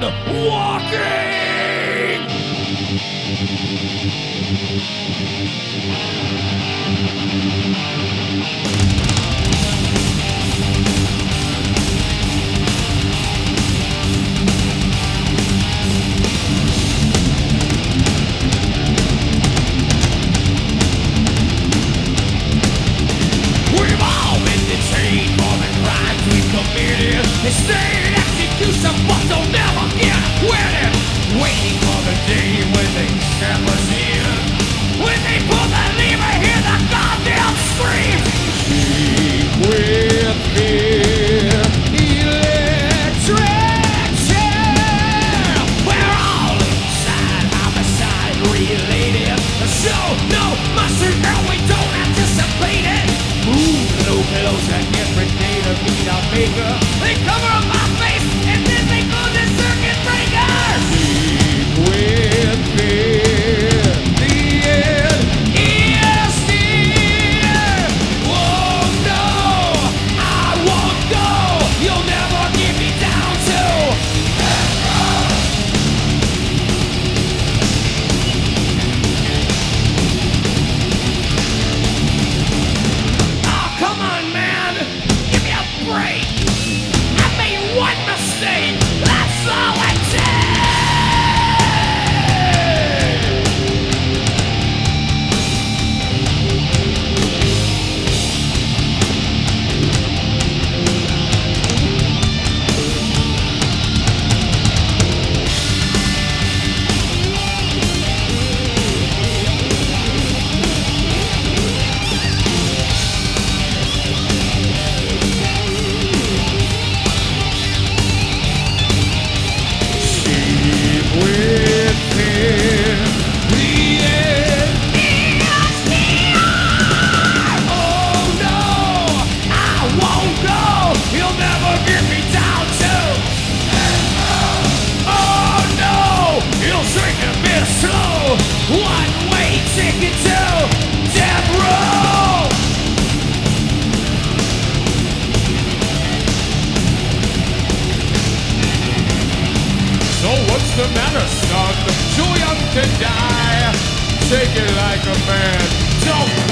Walking! Omega. the matter, son? Too young to die. Take it like a man. Don't.